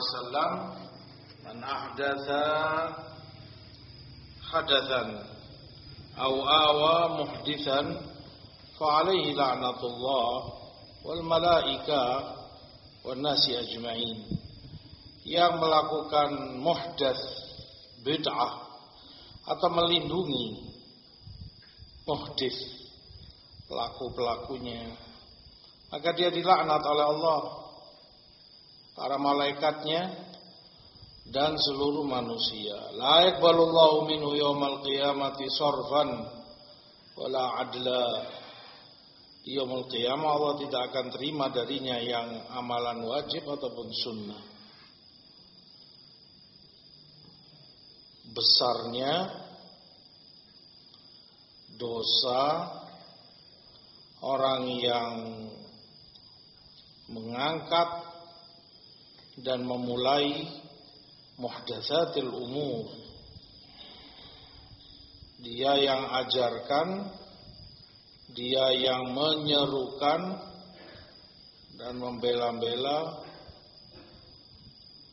wasallam man ahdatha hadathan aw awa muhdithan fa alaihi la'natullah wal malaika wan nasi ajma'in. Yang melakukan muhdats bid'ah atau melindungi muhdis pelaku-pelakunya. Maka dia dilaknat oleh Allah para malaikatnya dan seluruh manusia. La yaqbalullahu minhu yaumal qiyamati sarfan wala adla. Di yaumul qiyamah Allah tidak akan terima darinya yang amalan wajib ataupun sunnah. Besarnya dosa orang yang mengangkat dan memulai muhdatsatil umur dia yang ajarkan dia yang menyerukan dan membela-bela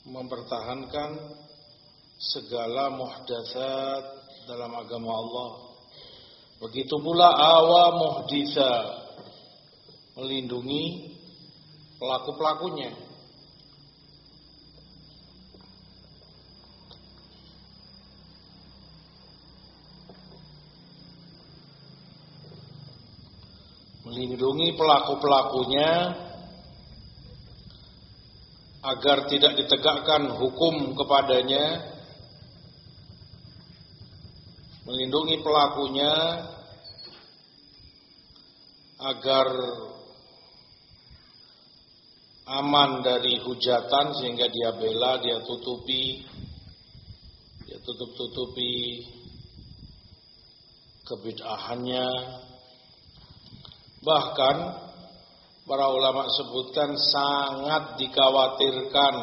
mempertahankan segala muhdatsat dalam agama Allah Begitu pula awa muhdisa melindungi pelaku-pelakunya. Melindungi pelaku-pelakunya agar tidak ditegakkan hukum kepadanya melindungi pelakunya agar aman dari hujatan sehingga dia bela, dia tutupi, dia tutup-tutupi kebid'ahannya. Bahkan para ulama sebutkan sangat dikhawatirkan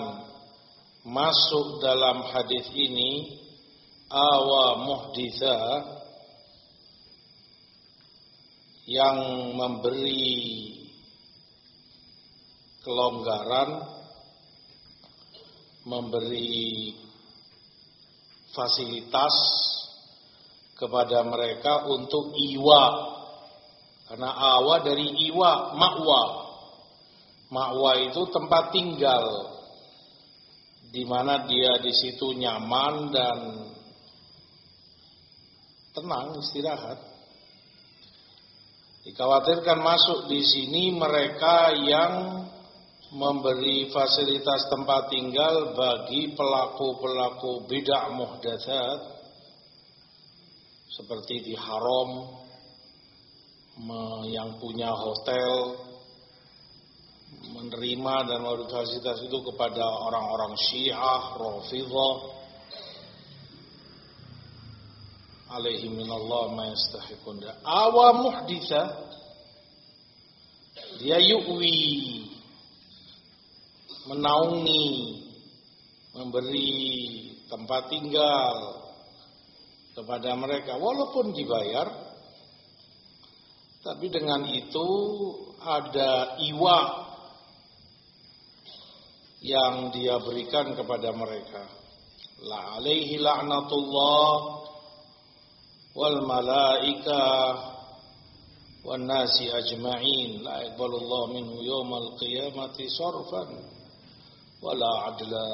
masuk dalam hadis ini awa muhditha yang memberi kelonggaran memberi fasilitas kepada mereka untuk iwa karena awa dari iwa makwa. Makwa itu tempat tinggal. Di mana dia di situ nyaman dan tenang istirahat. Dikhawatirkan masuk di sini mereka yang memberi fasilitas tempat tinggal bagi pelaku-pelaku bidah muhdatsat. Seperti di haram yang punya hotel menerima dan memberi fasilitas itu kepada orang-orang Syiah, Rafidhah alaihi minallah ma yastahiqun. Awa muhditha dia yuwi menaungi memberi tempat tinggal kepada mereka walaupun dibayar tapi dengan itu ada iwa yang dia berikan kepada mereka. La alaihi la'natullah wal malaika wan nasi ajma'in la yaqbalullahu minhu yawmal qiyamati sarfan wala adla.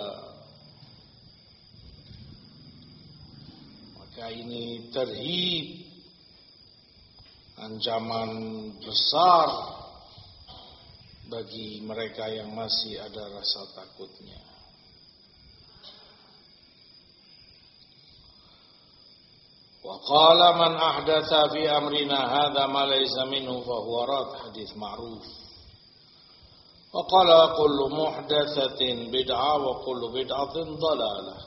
Maka ini terhib ancaman besar bagi mereka yang masih ada rasa takutnya. Wa qala man ahdatha fi amrina hadha ma laysa minhu fa huwa rad hadis ma'ruf. Wa qala kullu muhdatsatin bid'ah wa kullu bid'atin dalalah.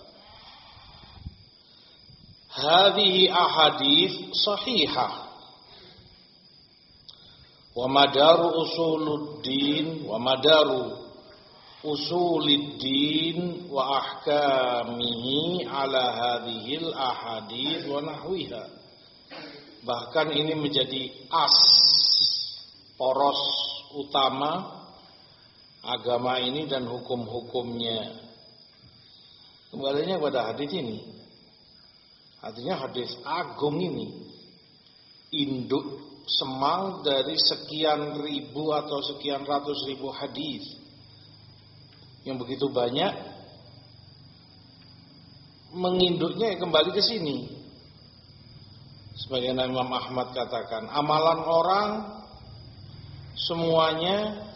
Hadhihi ahadith sahihah wa madaru usuluddin wa madaru usuluddin wa ahkamihi ala hadhil ahadith wa nahwiha. Bahkan ini menjadi as poros utama agama ini dan hukum-hukumnya. Kembalinya pada hadis ini. Artinya hadis agung ini induk semang dari sekian ribu atau sekian ratus ribu hadis. Yang begitu banyak menginduknya kembali ke sini. Sebagai Imam Ahmad katakan, amalan orang semuanya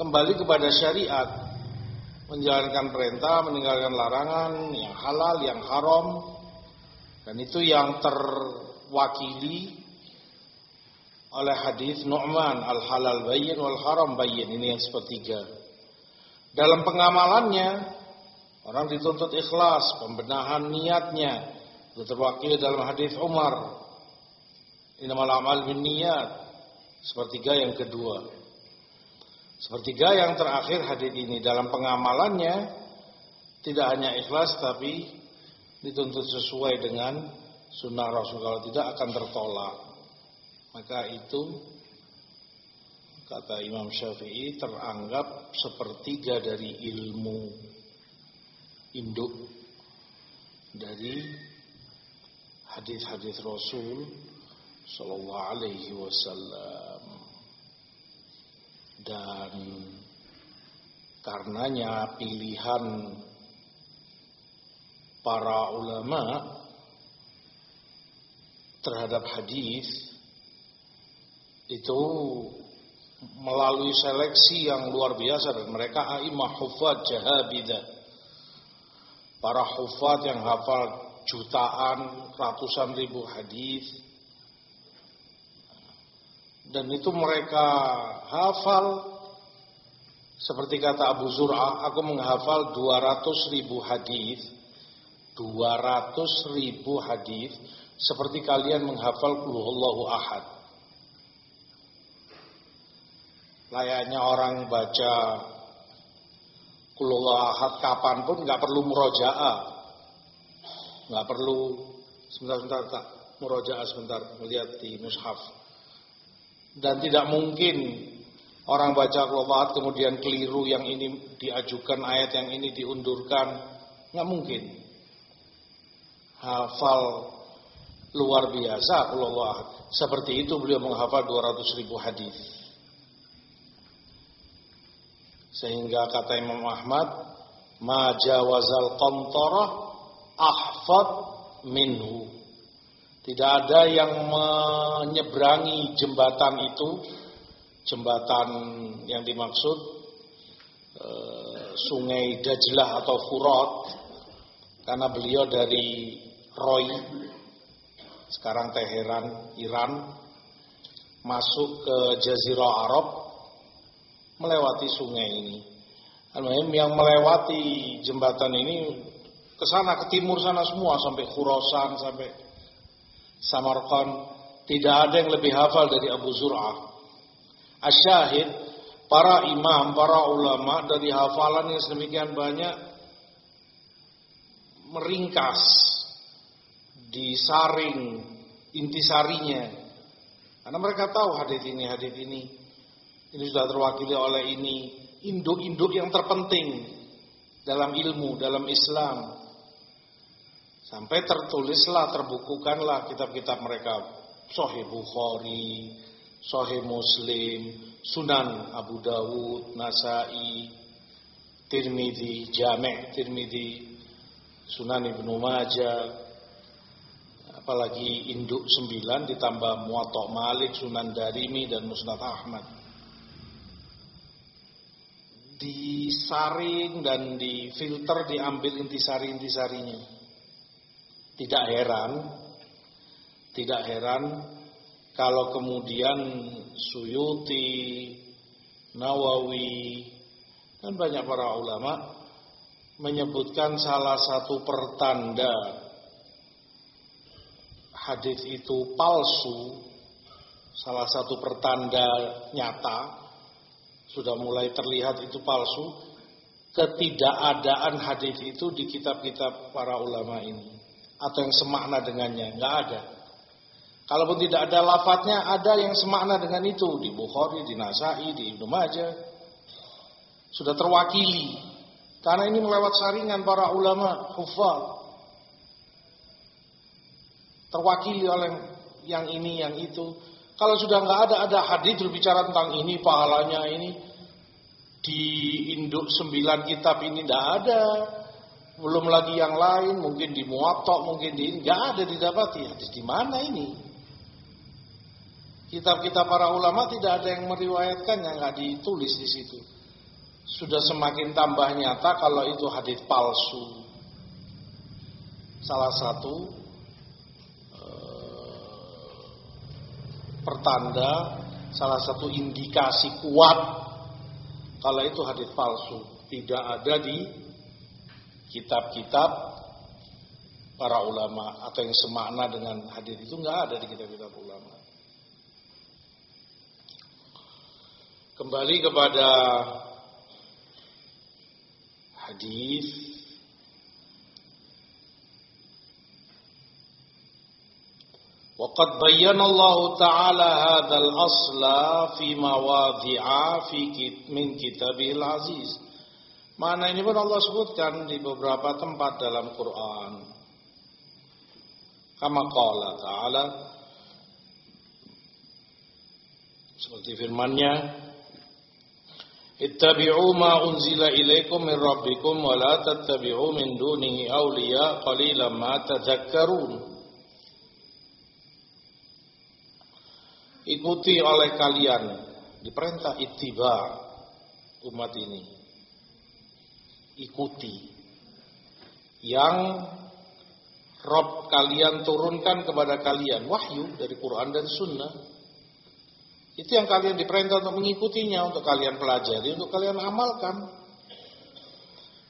kembali kepada syariat. Menjalankan perintah meninggalkan larangan yang halal yang haram dan itu yang terwakili oleh hadis Nu'man al halal bayyin wal haram bayyin. Ini yang sepertiga. Dalam pengamalannya orang dituntut ikhlas pembenahan niatnya. Itu terwakili dalam hadis Umar. Innamal amal bin niat sepertiga yang kedua. Sepertiga yang terakhir hadis ini. Dalam pengamalannya tidak hanya ikhlas tapi dituntut sesuai dengan sunnah Rasul kalau tidak akan tertolak. Maka itu kata Imam Syafi'i teranggap sepertiga dari ilmu induk dari hadis-hadis Rasul sallallahu alaihi wasallam dan karenanya pilihan para ulama terhadap hadis itu melalui seleksi yang luar biasa dan mereka aimah hufad jahabidah para hufad yang hafal jutaan ratusan ribu hadis. Dan itu mereka hafal. Seperti kata Abu Zur'ah, aku menghafal 200 ribu hadis, 200 ribu hadis seperti kalian menghafal Kulhuallahu Ahad. Layaknya orang baca Kulhuallahu Ahad kapan pun nggak perlu murojaah, nggak perlu sebentar-sebentar tak. Murojaah sebentar melihat di mushaf. Dan tidak mungkin orang baca Al-Quran kemudian keliru yang ini diajukan ayat yang ini diundurkan. Nggak mungkin hafal luar biasa Allah seperti itu beliau menghafal 200 ribu hadis. Sehingga kata Imam Ahmad majawazal qantarah ahfad minhu. Tidak ada yang menyeberangi jembatan itu, jembatan yang dimaksud e, sungai Dajlah atau Furat, karena beliau dari Roy, sekarang Teheran, Iran, masuk ke Jazirah Arab, melewati sungai ini. Yang melewati jembatan ini ke sana ke timur sana semua sampai Khurasan sampai Samarqand tidak ada yang lebih hafal dari Abu Zur'ah. Asyahid, para imam, para ulama dari hafalan yang sedemikian banyak meringkas, disaring intisarinya. Karena mereka tahu hadis ini, hadis ini. Ini sudah terwakili oleh ini. Induk-induk yang terpenting dalam ilmu, dalam Islam. Sampai tertulislah, terbukukanlah kitab-kitab mereka. Sahih Bukhari, Sahih Muslim, Sunan Abu Dawud, Nasai, Tirmidzi, Jami' Tirmidzi, Sunan Ibnu Majah, apalagi induk sembilan ditambah Muwatta Malik, Sunan Darimi dan Musnad Ahmad. Disaring dan difilter, diambil intisari-intisarinya. Tidak heran, tidak heran kalau kemudian Suyuti, Nawawi, dan banyak para ulama menyebutkan salah satu pertanda hadis itu palsu, salah satu pertanda nyata sudah mulai terlihat itu palsu, ketidakadaan hadis itu di kitab-kitab para ulama ini atau yang semakna dengannya, nggak ada. Kalaupun tidak ada lafadznya, ada yang semakna dengan itu di Bukhari, di Nasai, di Ibnu Majah. Sudah terwakili. Karena ini melewat saringan para ulama, hufal. Terwakili oleh yang ini, yang itu. Kalau sudah nggak ada ada hadis berbicara tentang ini pahalanya ini di induk sembilan kitab ini tidak ada. Belum lagi yang lain, mungkin di muatok, mungkin di ini nggak ada didapati. Hadis di mana ini? Kitab-kitab para ulama tidak ada yang meriwayatkan yang nggak ditulis di situ. Sudah semakin tambah nyata kalau itu hadis palsu. Salah satu pertanda, salah satu indikasi kuat kalau itu hadis palsu, tidak ada di kitab-kitab para ulama atau yang semakna dengan hadis itu nggak ada di kitab-kitab ulama. Kembali kepada hadis وقد بين الله تعالى هذا الأصل في مواضع في من كتابه العزيز Mana ini pun Allah sebutkan di beberapa tempat dalam Quran. Kama qala ta'ala seperti firman-Nya Ittabi'u ma unzila ilaikum min rabbikum wa la tattabi'u min dunihi awliya qalilan ma tadhakkarun ikuti oleh kalian. Diperintah ittiba umat ini. Ikuti. Yang Rob kalian turunkan kepada kalian. Wahyu dari Quran dan Sunnah. Itu yang kalian diperintah untuk mengikutinya untuk kalian pelajari untuk kalian amalkan.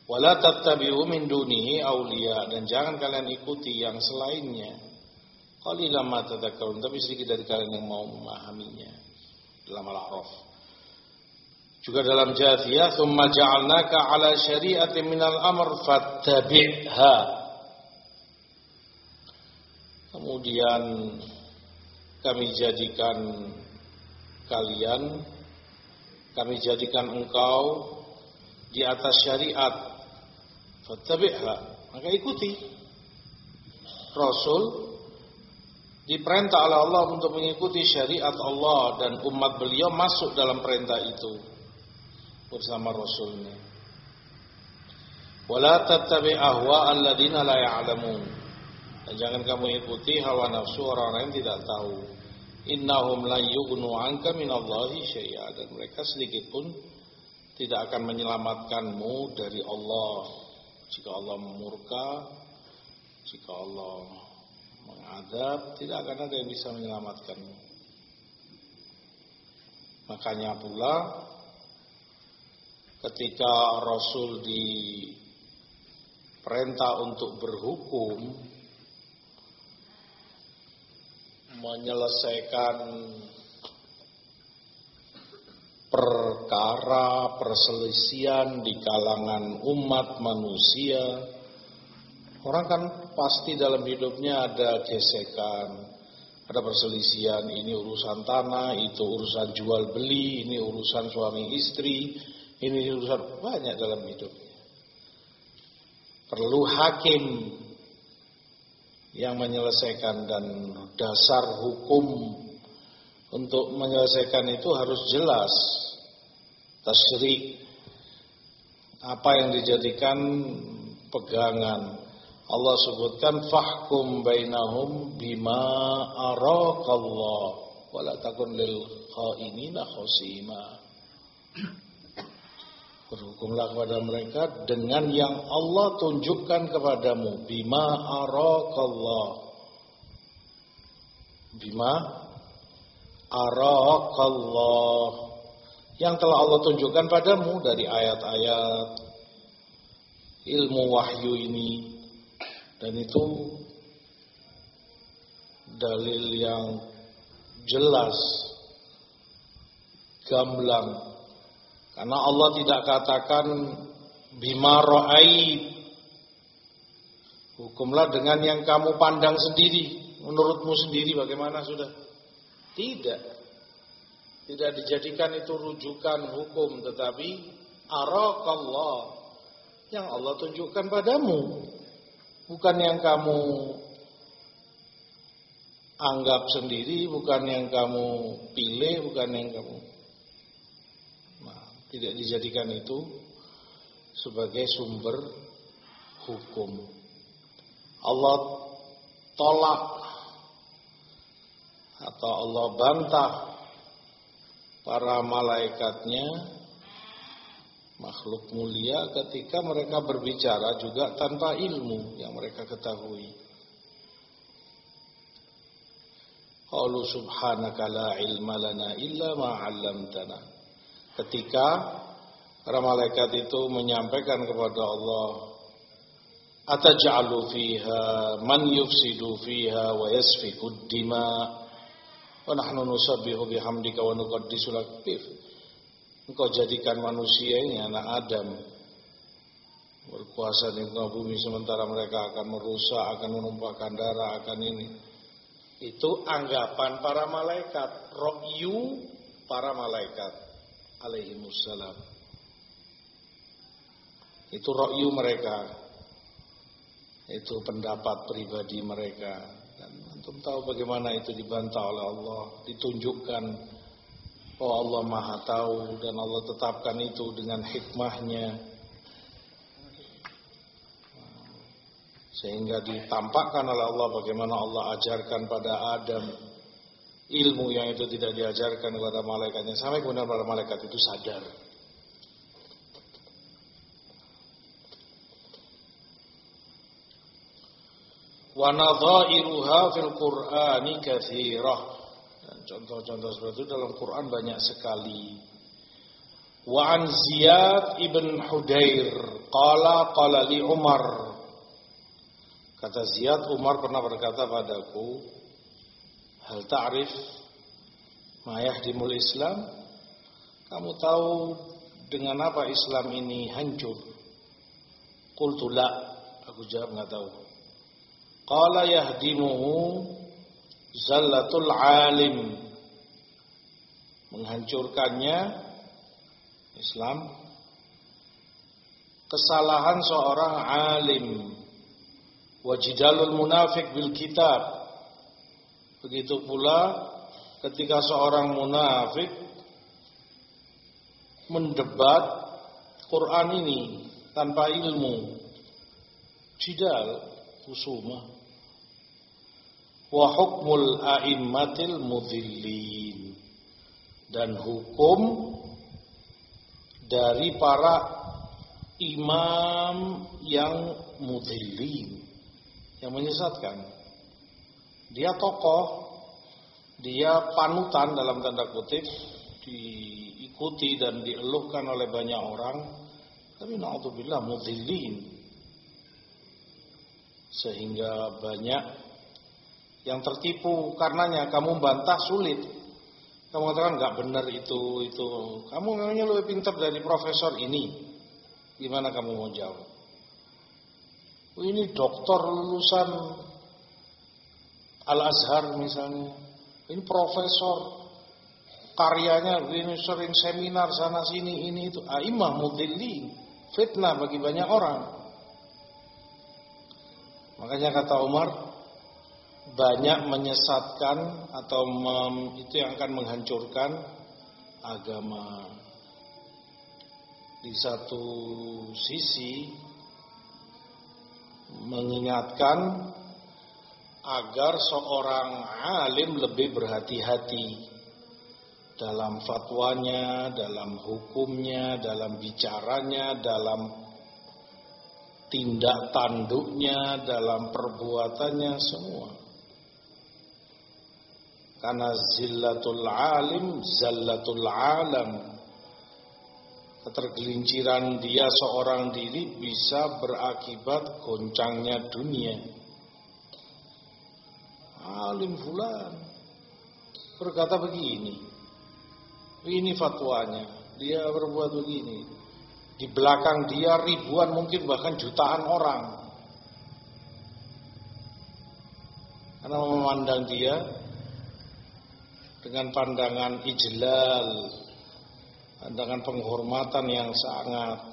Wala tattabi'u min dunihi aulia dan jangan kalian ikuti yang selainnya Qalilan ma tadhakkarun, tapi sedikit dari kalian yang mau memahaminya dalam al-A'raf. Juga dalam Jathiyah, "Tsumma ja'alnaka 'ala syari'atin minal amr fattabi'ha." Kemudian kami jadikan kalian kami jadikan engkau di atas syariat fattabi'ha maka ikuti Rasul diperintah oleh Allah untuk mengikuti syariat Allah dan umat beliau masuk dalam perintah itu bersama Rasulnya. Wala tattabi ahwa alladziina la ya'lamun. Dan jangan kamu ikuti hawa nafsu orang-orang yang tidak tahu. Innahum la yughnu 'anka minallahi syai'a dan mereka sedikit pun tidak akan menyelamatkanmu dari Allah jika Allah murka, jika Allah mengadab, tidak akan ada yang bisa menyelamatkanmu. Makanya pula ketika Rasul diperintah untuk berhukum menyelesaikan perkara perselisian di kalangan umat manusia Orang kan pasti dalam hidupnya ada gesekan, ada perselisihan, ini urusan tanah, itu urusan jual beli, ini urusan suami istri, ini urusan banyak dalam hidupnya. Perlu hakim yang menyelesaikan dan dasar hukum untuk menyelesaikan itu harus jelas. Tasrik apa yang dijadikan pegangan Allah sebutkan fahkum bainahum bima arakallah. Wala takun lil khainina khosima Berhukumlah kepada mereka dengan yang Allah tunjukkan kepadamu. Bima arakallah. Bima arakallah. Yang telah Allah tunjukkan padamu dari ayat-ayat. Ilmu wahyu ini dan itu dalil yang jelas gamblang. Karena Allah tidak katakan bima ra'ait. Hukumlah dengan yang kamu pandang sendiri. Menurutmu sendiri bagaimana sudah? Tidak. Tidak dijadikan itu rujukan hukum tetapi Arakallah. Yang Allah tunjukkan padamu. Bukan yang kamu anggap sendiri, bukan yang kamu pilih, bukan yang kamu nah, tidak dijadikan itu sebagai sumber hukum. Allah tolak atau Allah bantah para malaikatnya makhluk mulia ketika mereka berbicara juga tanpa ilmu yang mereka ketahui. Qalu subhanaka la ilma lana illa ma. Ketika para malaikat itu menyampaikan kepada Allah, "Ataj'alu fiha man yufsidu fiha wa yasfiku dima wa nahnu nusabbihu bihamdika wa nuqaddisu lak." Engkau jadikan manusia ini anak Adam berkuasa di muka bumi sementara mereka akan merusak, akan menumpahkan darah, akan ini. Itu anggapan para malaikat, rokyu para malaikat alaihi wassalam. Itu rokyu mereka. Itu pendapat pribadi mereka. Dan antum tahu bagaimana itu dibantah oleh Allah, ditunjukkan Oh Allah maha tahu dan Allah tetapkan itu dengan hikmahnya. Sehingga ditampakkan oleh Allah bagaimana Allah ajarkan pada Adam Ilmu yang itu tidak diajarkan kepada malaikatnya. Sampai kemudian para malaikat itu sadar. Wa nadha'iruha fil Qur'ani kathirah Contoh-contoh seperti itu dalam Quran banyak sekali. Wa an Ziyad ibn Hudair qala qala li Umar. Kata Ziyad Umar pernah berkata padaku Hal ta'rif ma yahdimul Islam? Kamu tahu dengan apa Islam ini hancur Qultu la. Aku jawab enggak tahu. Qala yahdimuhu zallatul alim menghancurkannya Islam. Kesalahan seorang alim. Wajidalul munafik bil kitab. Begitu pula ketika seorang munafik mendebat Quran ini tanpa ilmu. Jidal kusuma wa hukmul a'immatil mudhillin dan hukum dari para imam yang mudhillin yang menyesatkan. Dia tokoh dia panutan dalam tanda kutip diikuti dan dieluhkan oleh banyak orang. Tapi naudzubillah mudhillin sehingga banyak yang tertipu karenanya kamu bantah sulit. Kamu katakan nggak benar itu itu. Kamu memangnya lebih pintar dari profesor ini. Gimana kamu mau jawab? Oh, ini dokter lulusan Al Azhar misalnya. Ini profesor karyanya ini sering seminar sana sini ini itu. Aimah mudilli fitnah bagi banyak orang. Makanya kata Umar, banyak menyesatkan atau mem, itu yang akan menghancurkan agama. Di satu sisi mengingatkan agar seorang alim lebih berhati-hati dalam fatwanya, dalam hukumnya, dalam bicaranya, dalam tindak tanduknya, dalam perbuatannya semua. Karena zillatul alim zallatul alam. Ketergelinciran dia seorang diri bisa berakibat goncangnya dunia. Alim fulan berkata begini. Ini fatwanya. Dia berbuat begini. Di belakang dia ribuan mungkin bahkan jutaan orang. Karena memandang dia dengan pandangan ijlal dengan penghormatan yang sangat.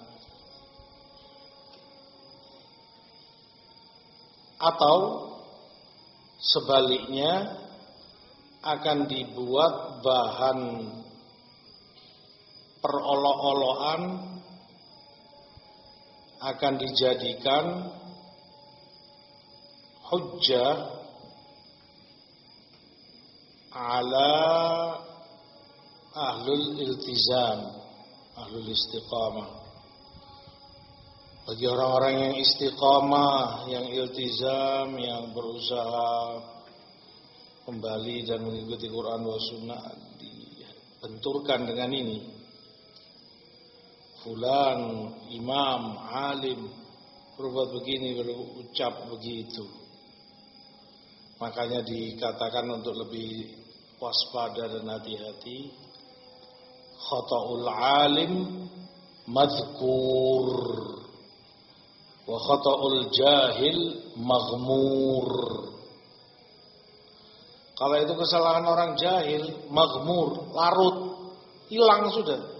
Atau sebaliknya akan dibuat bahan perolok-olokan akan dijadikan hujjah ala ahlul iltizam, ahlul istiqamah. Bagi orang-orang yang istiqamah, yang iltizam, yang berusaha kembali dan mengikuti Quran wa sunnah dibenturkan dengan ini. Fulan, imam, alim, berbuat begini, berucap begitu. Makanya dikatakan untuk lebih waspada dan hati-hati. Khata'ul alim madhkur. Wa khata'ul jahil maghmur. Kalau itu kesalahan orang jahil maghmur larut hilang sudah.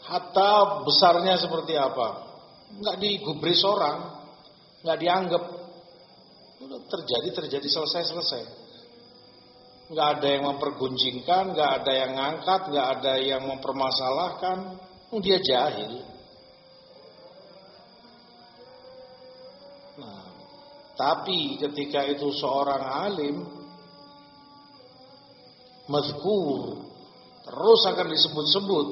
Hatta besarnya seperti apa? Nggak digubris orang nggak dianggap. Terjadi terjadi selesai selesai nggak ada yang mempergunjingkan, nggak ada yang ngangkat, nggak ada yang mempermasalahkan. Dia jahil. Nah, tapi ketika itu seorang alim, mazkur, terus akan disebut-sebut.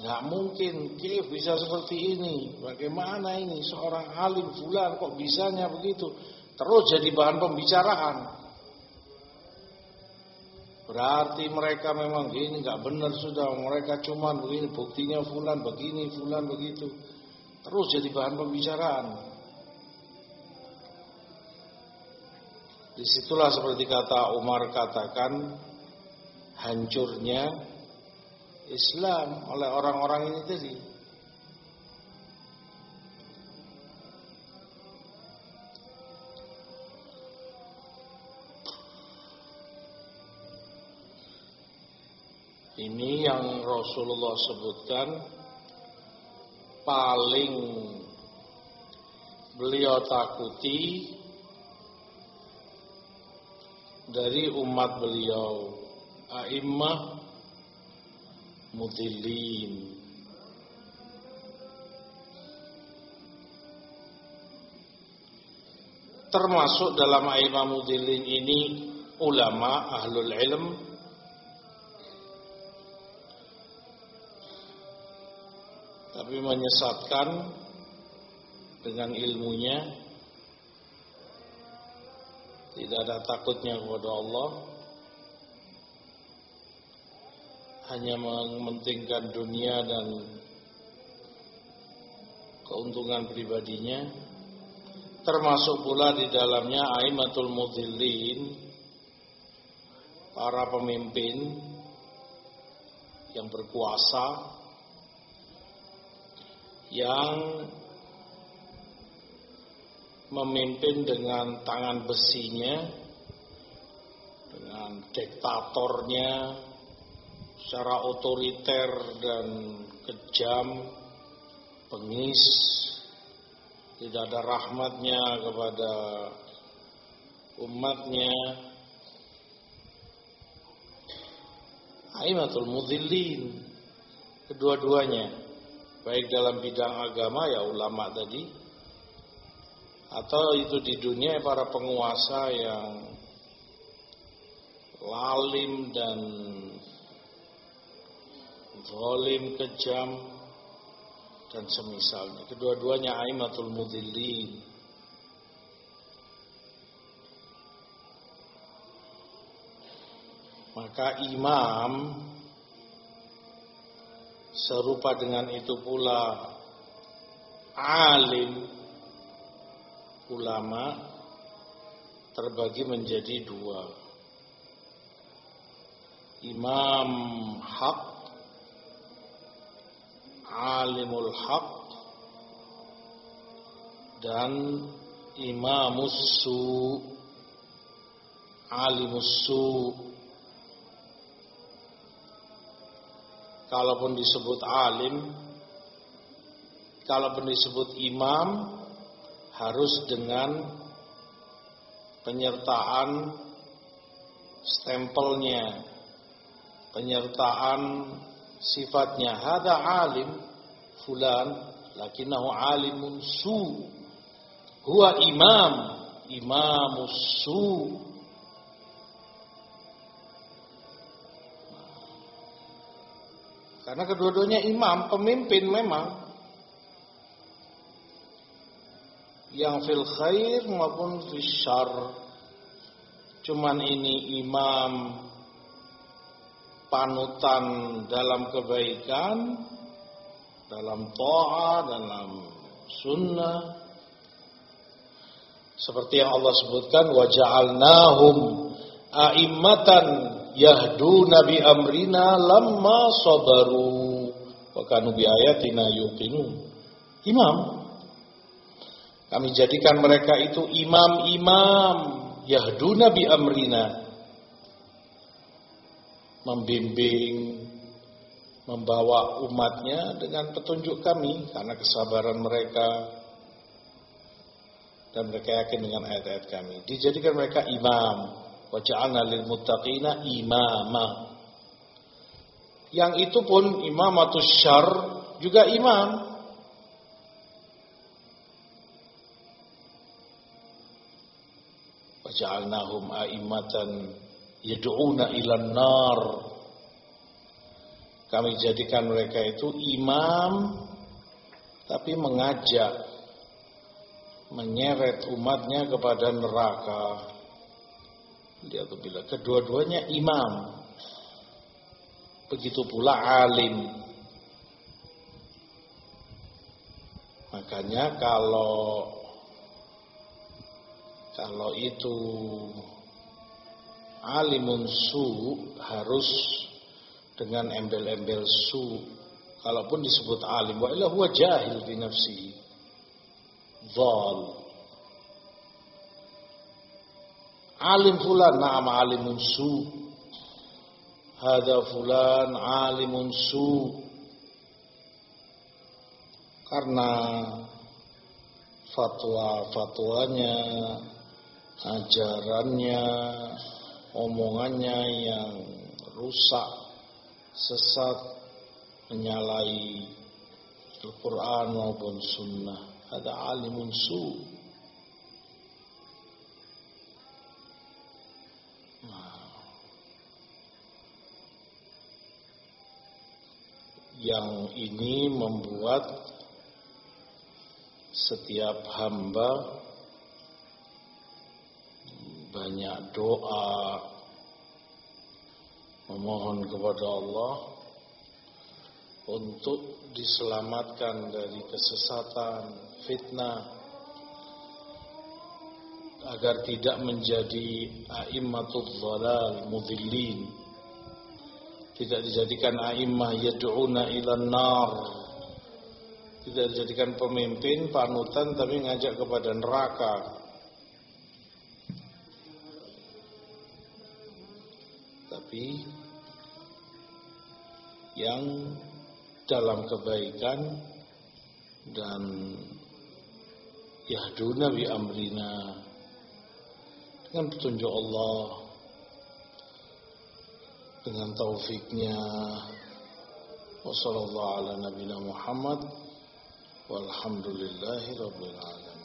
Nggak mungkin, Kif bisa seperti ini. Bagaimana ini seorang alim fulan kok bisanya begitu? Terus jadi bahan pembicaraan. Berarti mereka memang gini nggak benar sudah. Mereka cuma begini buktinya fulan begini fulan begitu. Terus jadi bahan pembicaraan. Di situlah seperti kata Umar katakan hancurnya Islam oleh orang-orang ini tadi. Ini yang Rasulullah sebutkan paling beliau takuti dari umat beliau a'immah mudillin. Termasuk dalam a'immah mudillin ini ulama ahlul ilm tapi menyesatkan dengan ilmunya. Tidak ada takutnya kepada Allah. Hanya mementingkan dunia dan keuntungan pribadinya. Termasuk pula di dalamnya aimatul mudhillin para pemimpin yang berkuasa yang memimpin dengan tangan besinya, dengan diktatornya, secara otoriter dan kejam, pengis, tidak ada rahmatnya kepada umatnya. Aimatul mudhillin kedua-duanya baik dalam bidang agama ya ulama tadi. Atau itu di dunia para penguasa yang lalim dan zalim kejam dan semisalnya. Kedua-duanya aimatul mudillin. Maka imam Serupa dengan itu pula alim ulama terbagi menjadi dua. Imam hak alimul hak dan imamus su alimus kalaupun disebut alim, kalaupun disebut imam, harus dengan penyertaan stempelnya, penyertaan sifatnya. Hada alim fulan, lakinnahu alimun su. Huwa imam, imamus su. Karena kedua-duanya imam, pemimpin memang. Yang fil khair maupun fil syar. Cuman ini imam panutan dalam kebaikan, dalam toa, dalam sunnah. Seperti yang Allah sebutkan, waja'alnahum a'immatan yahduna bi amrina lamma sabaru. Wa bi ayatina yuqinun. Imam kami jadikan mereka itu imam-imam. Yahduna bi amrina. Membimbing membawa umatnya dengan petunjuk kami karena kesabaran mereka. Dan mereka yakin dengan ayat-ayat kami. Dijadikan mereka imam Wa ja'alna lil muttaqina imama. Yang itu pun imamatus syar juga imam. Wa ja'alnahum a'immatan yad'una ilan nar. Kami jadikan mereka itu imam tapi mengajak menyeret umatnya kepada neraka. Lihat bila kedua-duanya imam. Begitu pula alim. Makanya kalau kalau itu alimun su harus dengan embel-embel su. Kalaupun disebut alim, wa illa huwa jahil di nafsi. Dhal. Alim fulan, na'am alimun su. Hada fulan alimun su. Karena fatwa-fatwanya, ajarannya, omongannya yang rusak, sesat, menyalahi Al-Quran maupun Sunnah. Ada alimun su. Yang ini membuat setiap hamba banyak doa memohon kepada Allah untuk diselamatkan dari kesesatan, fitnah agar tidak menjadi a'immatul dhalal mudillin tidak dijadikan a'immah yad'una ila nar. Tidak dijadikan pemimpin panutan tapi ngajak kepada neraka. Tapi yang dalam kebaikan dan yahduna bi amrina. Dengan petunjuk Allah dengan taufiknya. Wasallallahu ala nabiyina Muhammad. Walhamdulillahi rabbil alamin